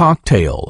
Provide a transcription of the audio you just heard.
cocktail.